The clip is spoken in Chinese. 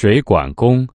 水管工